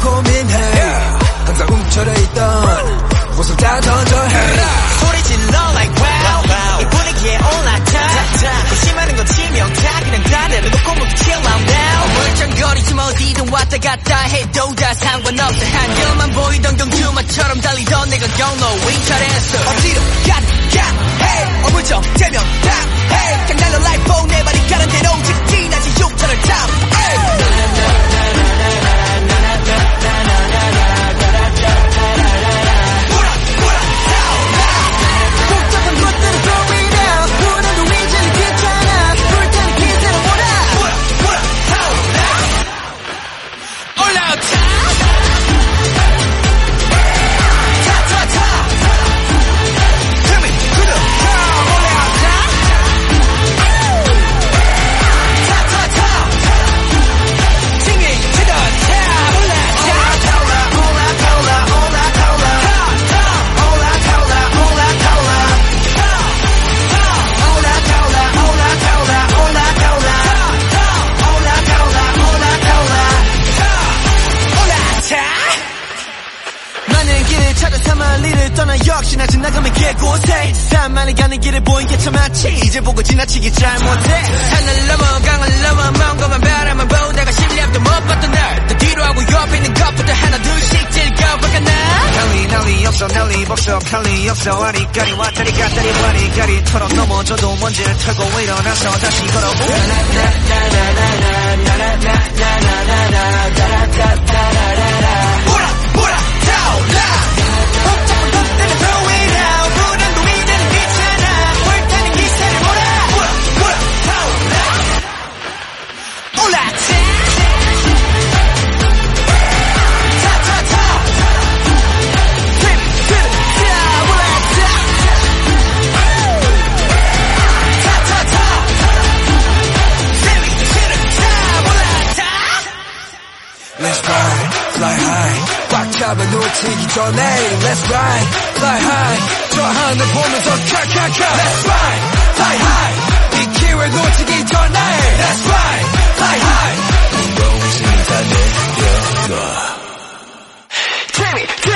고민해. 항상 움츠려 있던 모습 다 던져해 소리 질러 like wow, wow. 이 분위기에 올라타. 의심하는 건 치명타 그냥 다내려 놓고 묵 chill out now. 멀쩡거리지 마 어디든 왔다 갔다 해도 다 상관없어. 한결만 보이던 경주마처럼 달리던 내가 경로 윙 잘했어 어디로 가는 가 해. 어물쩡 대면 대 일을 떠나 역시나 지나가면 개고생. 산만히 가는 길을 보인 게 참 많지. 이제 보고 지나치기 잘 못해. 산을 넘어 강을 넘어 먼 것만 바라만 보다가 실력도 못 봤던 날또 뒤로 하고 옆에 있는 것부터 하나 둘씩 즐겨볼까 나? 난리 난리 없어 난리 없어 편리 없어. 아리까리 왔다리 갔다리 와리까리. 털어 넘어져도 먼지를 털고 일어나서 다시 걸어보자. 뭐라 값에 놓치기 전에 Let's ride, fly high. 저 하늘 보면서 캬캬캬 Let's ride, fly high. 이 기회 놓치기 전에 Let's ride, fly high. Jimmy, Jimmy